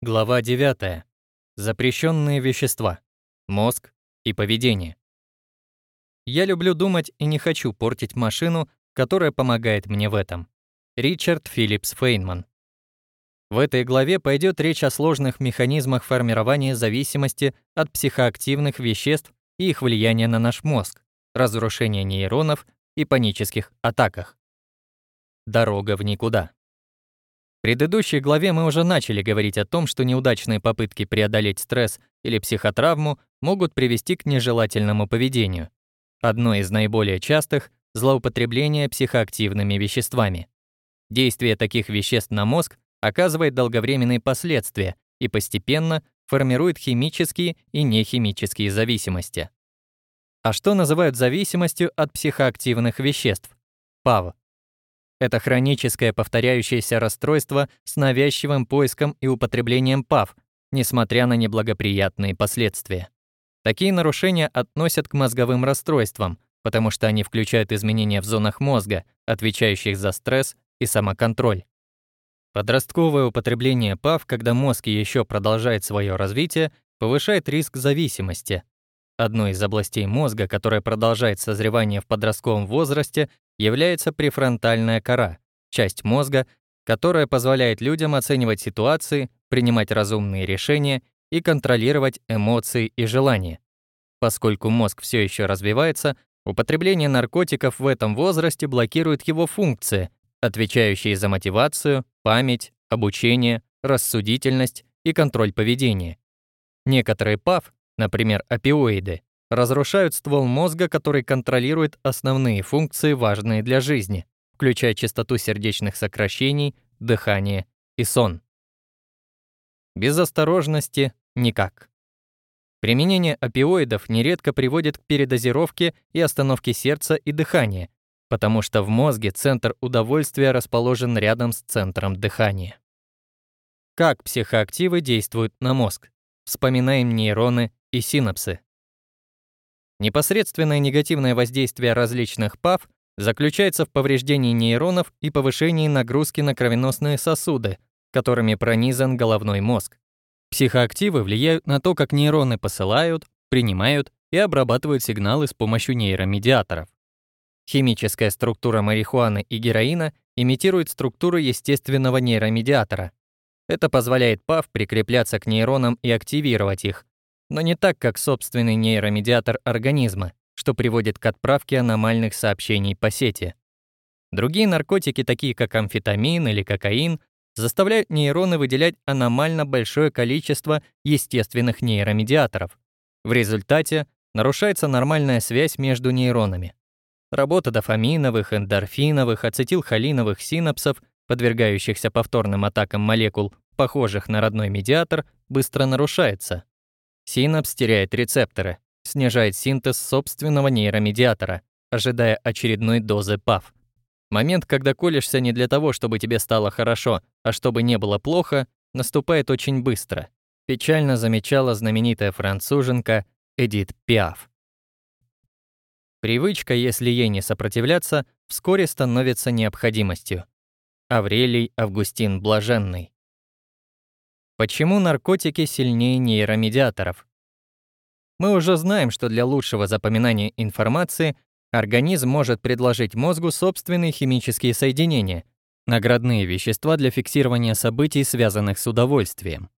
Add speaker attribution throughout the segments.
Speaker 1: Глава 9. Запрещенные вещества. Мозг и поведение. Я люблю думать и не хочу портить машину, которая помогает мне в этом. Ричард Филлипс Фейнман. В этой главе пойдет речь о сложных механизмах формирования зависимости от психоактивных веществ и их влияния на наш мозг, разрушения нейронов и панических атаках. Дорога в никуда. В предыдущей главе мы уже начали говорить о том, что неудачные попытки преодолеть стресс или психотравму могут привести к нежелательному поведению. Одно из наиболее частых — злоупотребление психоактивными веществами. Действие таких веществ на мозг оказывает долговременные последствия и постепенно формирует химические и нехимические зависимости. А что называют зависимостью от психоактивных веществ? ПАВ это хроническое повторяющееся расстройство с навязчивым поиском и употреблением ПАВ, несмотря на неблагоприятные последствия. Такие нарушения относят к мозговым расстройствам, потому что они включают изменения в зонах мозга, отвечающих за стресс и самоконтроль. Подростковое употребление ПАВ, когда мозг еще продолжает свое развитие, повышает риск зависимости. Одной из областей мозга, которая продолжает созревание в подростковом возрасте, является префронтальная кора, часть мозга, которая позволяет людям оценивать ситуации, принимать разумные решения и контролировать эмоции и желания. Поскольку мозг все еще развивается, употребление наркотиков в этом возрасте блокирует его функции, отвечающие за мотивацию, память, обучение, рассудительность и контроль поведения. Некоторые ПАВ, например, опиоиды, разрушают ствол мозга, который контролирует основные функции, важные для жизни, включая частоту сердечных сокращений, дыхание и сон. Без осторожности никак. Применение опиоидов нередко приводит к передозировке и остановке сердца и дыхания, потому что в мозге центр удовольствия расположен рядом с центром дыхания. Как психоактивы действуют на мозг? Вспоминаем нейроны и синапсы. Непосредственное негативное воздействие различных ПАВ заключается в повреждении нейронов и повышении нагрузки на кровеносные сосуды, которыми пронизан головной мозг. Психоактивы влияют на то, как нейроны посылают, принимают и обрабатывают сигналы с помощью нейромедиаторов. Химическая структура марихуаны и героина имитирует структуру естественного нейромедиатора. Это позволяет ПАВ прикрепляться к нейронам и активировать их, но не так, как собственный нейромедиатор организма, что приводит к отправке аномальных сообщений по сети. Другие наркотики, такие как амфетамин или кокаин, заставляют нейроны выделять аномально большое количество естественных нейромедиаторов. В результате нарушается нормальная связь между нейронами. Работа дофаминовых, эндорфиновых, ацетилхолиновых синапсов, подвергающихся повторным атакам молекул, похожих на родной медиатор, быстро нарушается. Синапс теряет рецепторы, снижает синтез собственного нейромедиатора, ожидая очередной дозы ПАВ. Момент, когда колешься не для того, чтобы тебе стало хорошо, а чтобы не было плохо, наступает очень быстро. Печально замечала знаменитая француженка Эдит Пиаф. Привычка, если ей не сопротивляться, вскоре становится необходимостью. Аврелий Августин Блаженный. Почему наркотики сильнее нейромедиаторов? Мы уже знаем, что для лучшего запоминания информации организм может предложить мозгу собственные химические соединения, наградные вещества для фиксирования событий, связанных с удовольствием.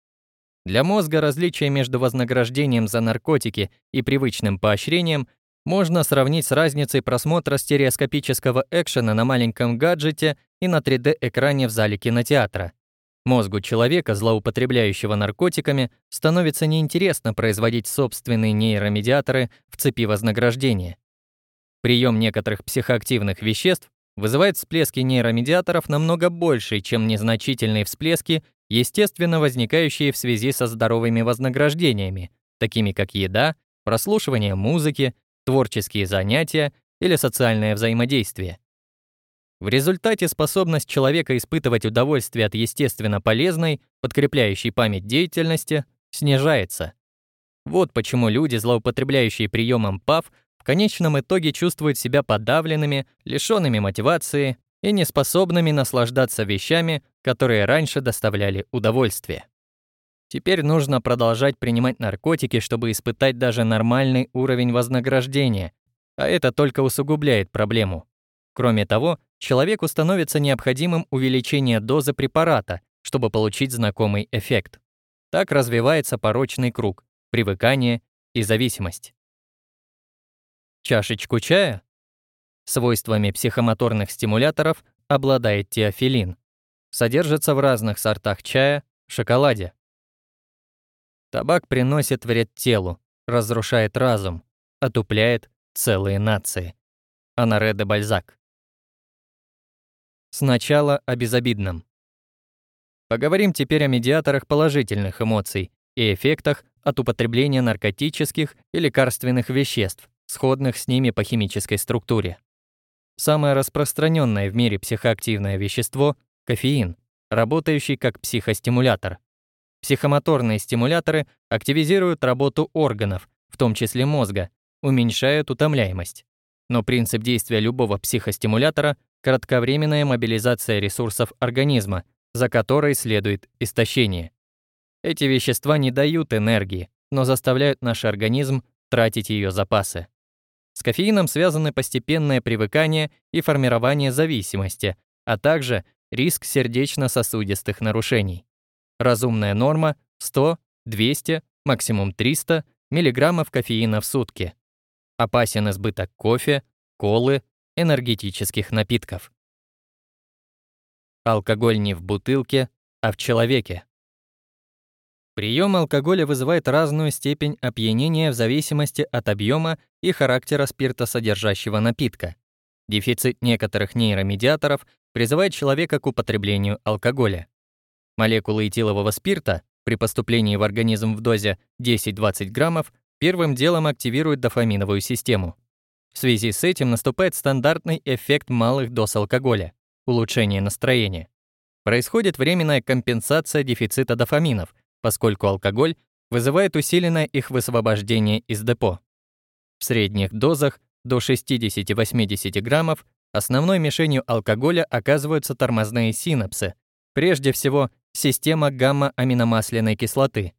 Speaker 1: Для мозга различие между вознаграждением за наркотики и привычным поощрением можно сравнить с разницей просмотра стереоскопического экшена на маленьком гаджете и на 3D-экране в зале кинотеатра. Мозгу человека, злоупотребляющего наркотиками, становится неинтересно производить собственные нейромедиаторы в цепи вознаграждения. Прием некоторых психоактивных веществ вызывает всплески нейромедиаторов намного больше, чем незначительные всплески, естественно возникающие в связи со здоровыми вознаграждениями, такими как еда, прослушивание музыки, творческие занятия или социальное взаимодействие. В результате способность человека испытывать удовольствие от естественно полезной, подкрепляющей память деятельности, снижается. Вот почему люди, злоупотребляющие приемом ПАВ, в конечном итоге чувствуют себя подавленными, лишенными мотивации и неспособными наслаждаться вещами, которые раньше доставляли удовольствие. Теперь нужно продолжать принимать наркотики, чтобы испытать даже нормальный уровень вознаграждения, а это только усугубляет проблему. Кроме того, человеку становится необходимым увеличение дозы препарата, чтобы получить знакомый эффект. Так развивается порочный круг, привыкание и зависимость. Чашечку чая? Свойствами психомоторных стимуляторов обладает теофилин. Содержится в разных сортах чая, шоколаде. Табак приносит вред телу, разрушает разум, отупляет целые нации. Анаре де Бальзак. Сначала о безобидном. Поговорим теперь о медиаторах положительных эмоций и эффектах от употребления наркотических и лекарственных веществ, сходных с ними по химической структуре. Самое распространенное в мире психоактивное вещество – кофеин, работающий как психостимулятор. Психомоторные стимуляторы активизируют работу органов, в том числе мозга, уменьшают утомляемость. Но принцип действия любого психостимулятора – кратковременная мобилизация ресурсов организма, за которой следует истощение. Эти вещества не дают энергии, но заставляют наш организм тратить ее запасы. С кофеином связаны постепенное привыкание и формирование зависимости, а также риск сердечно-сосудистых нарушений. Разумная норма 100, 200, максимум 300 мг кофеина в сутки. Опасен избыток кофе, колы, энергетических напитков. Алкоголь не в бутылке, а в человеке. Прием алкоголя вызывает разную степень опьянения в зависимости от объема и характера спиртосодержащего напитка. Дефицит некоторых нейромедиаторов призывает человека к употреблению алкоголя. Молекулы этилового спирта при поступлении в организм в дозе 10-20 граммов первым делом активируют дофаминовую систему. В связи с этим наступает стандартный эффект малых доз алкоголя – улучшение настроения. Происходит временная компенсация дефицита дофаминов, поскольку алкоголь вызывает усиленное их высвобождение из депо. В средних дозах до 60-80 граммов основной мишенью алкоголя оказываются тормозные синапсы, прежде всего система гамма-аминомасляной кислоты.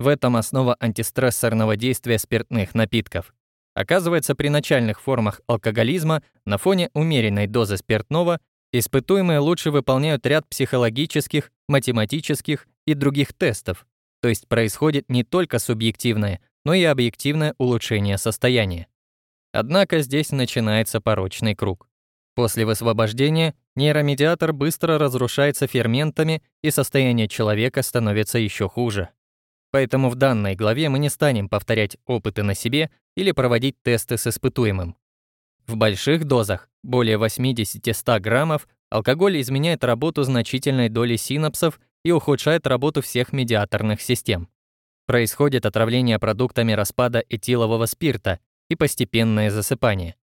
Speaker 1: В этом основа антистрессорного действия спиртных напитков. Оказывается, при начальных формах алкоголизма на фоне умеренной дозы спиртного испытуемые лучше выполняют ряд психологических, математических и других тестов, то есть происходит не только субъективное, но и объективное улучшение состояния. Однако здесь начинается порочный круг. После высвобождения нейромедиатор быстро разрушается ферментами, и состояние человека становится еще хуже. Поэтому в данной главе мы не станем повторять опыты на себе или проводить тесты с испытуемым. В больших дозах, более 80-100 граммов, алкоголь изменяет работу значительной доли синапсов и ухудшает работу всех медиаторных систем. Происходит отравление продуктами распада этилового спирта и постепенное засыпание.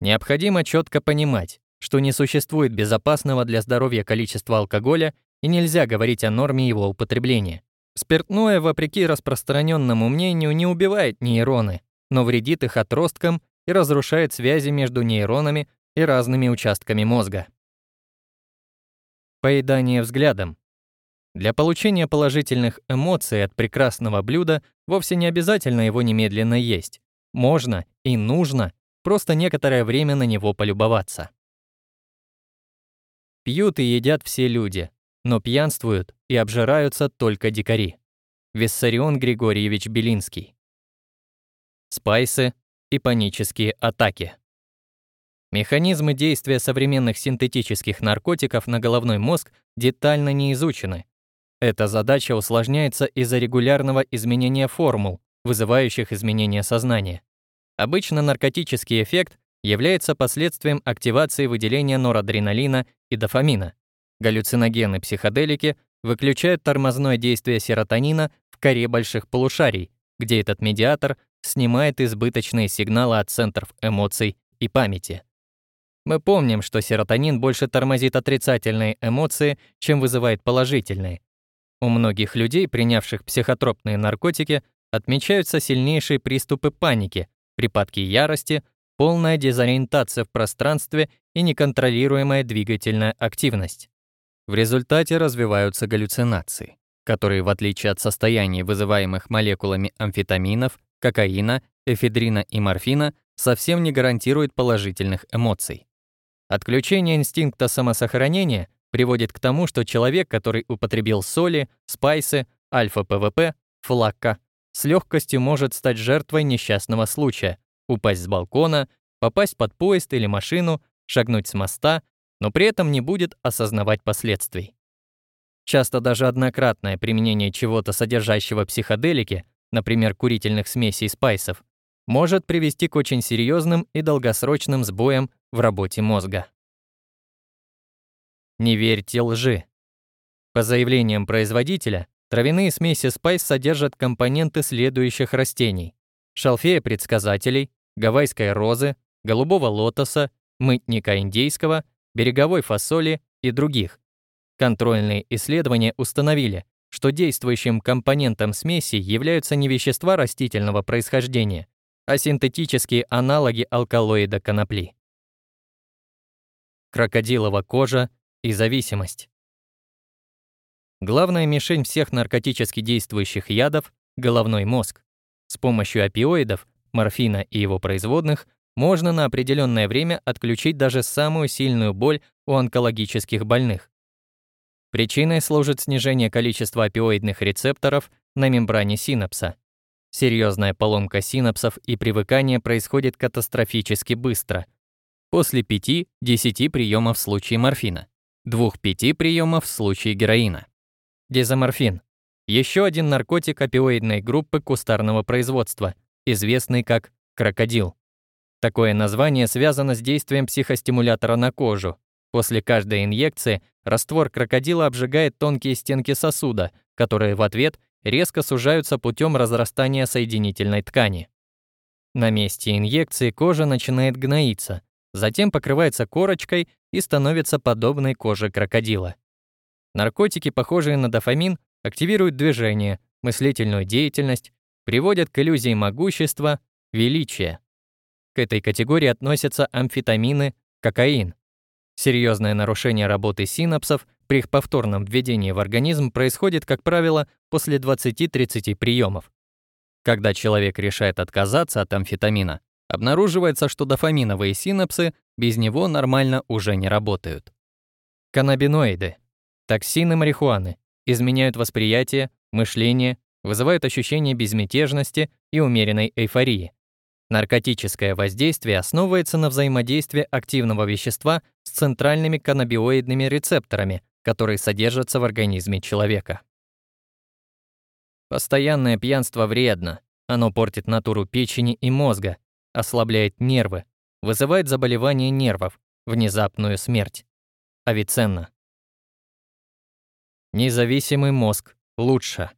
Speaker 1: Необходимо четко понимать, что не существует безопасного для здоровья количества алкоголя и нельзя говорить о норме его употребления. Спиртное, вопреки распространенному мнению, не убивает нейроны, но вредит их отросткам и разрушает связи между нейронами и разными участками мозга. Поедание взглядом. Для получения положительных эмоций от прекрасного блюда вовсе не обязательно его немедленно есть. Можно и нужно просто некоторое время на него полюбоваться. Пьют и едят все люди, но пьянствуют и обжираются только дикари. Виссарион Григорьевич Белинский. Спайсы и панические атаки. Механизмы действия современных синтетических наркотиков на головной мозг детально не изучены, эта задача усложняется из-за регулярного изменения формул, вызывающих изменение сознания. Обычно наркотический эффект является последствием активации выделения норадреналина и дофамина. Галлюциногены психоделики выключают тормозное действие серотонина в коре больших полушарий, где этот медиатор снимает избыточные сигналы от центров эмоций и памяти. Мы помним, что серотонин больше тормозит отрицательные эмоции, чем вызывает положительные, у многих людей, принявших психотропные наркотики, отмечаются сильнейшие приступы паники, припадки ярости, полная дезориентация в пространстве и неконтролируемая двигательная активность. В результате развиваются галлюцинации. которые, в отличие от состояний, вызываемых молекулами амфетаминов, кокаина, эфедрина и морфина, совсем не гарантирует положительных эмоций. Отключение инстинкта самосохранения приводит к тому, что человек, который употребил соли, спайсы, альфа-ПВП, флакка, с легкостью может стать жертвой несчастного случая, упасть с балкона, попасть под поезд или машину, шагнуть с моста, но при этом не будет осознавать последствий. Часто даже однократное применение чего-то содержащего психоделики, например, курительных смесей спайсов, может привести к очень серьезным и долгосрочным сбоям в работе мозга. Не верьте лжи. По заявлениям производителя, травяные смеси спайс содержат компоненты следующих растений: шалфея предсказателей, гавайской розы, голубого лотоса, мытника индейского, береговой фасоли и других. Контрольные исследования установили, что действующим компонентом смеси являются не вещества растительного происхождения, а синтетические аналоги алкалоида конопли. Крокодилова кожа и зависимость. Главная мишень всех наркотически действующих ядов – головной мозг. С помощью опиоидов, морфина и его производных можно на определенное время отключить даже самую сильную боль у онкологических больных. Причиной служит снижение количества опиоидных рецепторов на мембране синапса. Серьезная поломка синапсов и привыкание происходит катастрофически быстро. После 5-10 приемов в случае морфина, 2-5 приемов в случае героина. Дезоморфин – еще один наркотик опиоидной группы кустарного производства, известный как крокодил. Такое название связано с действием психостимулятора на кожу. После каждой инъекции раствор крокодила обжигает тонкие стенки сосуда, которые в ответ резко сужаются путем разрастания соединительной ткани. На месте инъекции кожа начинает гноиться, затем покрывается корочкой и становится подобной коже крокодила. Наркотики, похожие на дофамин, активируют движение, мыслительную деятельность, приводят к иллюзии могущества, величия. К этой категории относятся амфетамины, кокаин. Серьезное нарушение работы синапсов при их повторном введении в организм происходит, как правило, после 20-30 приемов. Когда человек решает отказаться от амфетамина, обнаруживается, что дофаминовые синапсы без него нормально уже не работают. Каннабиноиды, токсины марихуаны, изменяют восприятие, мышление, вызывают ощущение безмятежности и умеренной эйфории. Наркотическое воздействие основывается на взаимодействии активного вещества с центральными каннабиоидными рецепторами, которые содержатся в организме человека. Постоянное пьянство вредно. Оно портит натуру печени и мозга, ослабляет нервы, вызывает заболевания нервов, внезапную смерть. Авиценна. Независимый мозг лучше.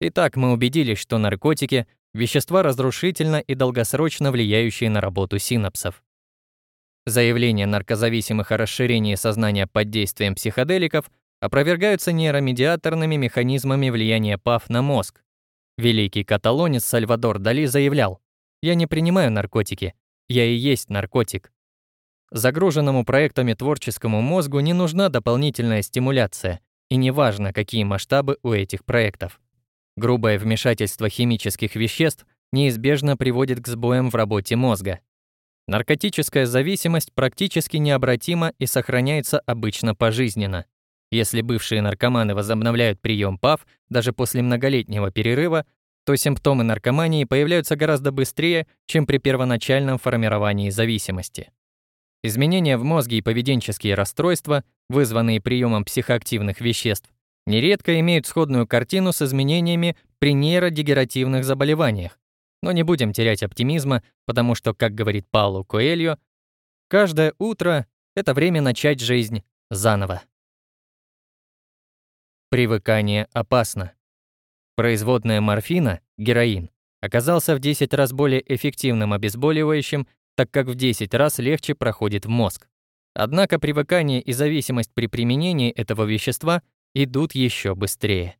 Speaker 1: Итак, мы убедились, что наркотики вещества разрушительно и долгосрочно влияющие на работу синапсов. Заявления наркозависимых о расширении сознания под действием психоделиков опровергаются нейромедиаторными механизмами влияния ПАФ на мозг. Великий каталонец Сальвадор Дали заявлял, «Я не принимаю наркотики, я и есть наркотик». Загруженному проектами творческому мозгу не нужна дополнительная стимуляция, и неважно, какие масштабы у этих проектов. Грубое вмешательство химических веществ неизбежно приводит к сбоям в работе мозга. Наркотическая зависимость практически необратима и сохраняется обычно пожизненно. Если бывшие наркоманы возобновляют прием ПАВ даже после многолетнего перерыва, то симптомы наркомании появляются гораздо быстрее, чем при первоначальном формировании зависимости. Изменения в мозге и поведенческие расстройства, вызванные приемом психоактивных веществ, нередко имеют сходную картину с изменениями при нейродегеративных заболеваниях. Но не будем терять оптимизма, потому что, как говорит Пауло Коэльо, каждое утро — это время начать жизнь заново. Привыкание опасно. Производная морфина, героин, оказался в 10 раз более эффективным обезболивающим, так как в 10 раз легче проходит в мозг. Однако привыкание и зависимость при применении этого вещества идут еще быстрее.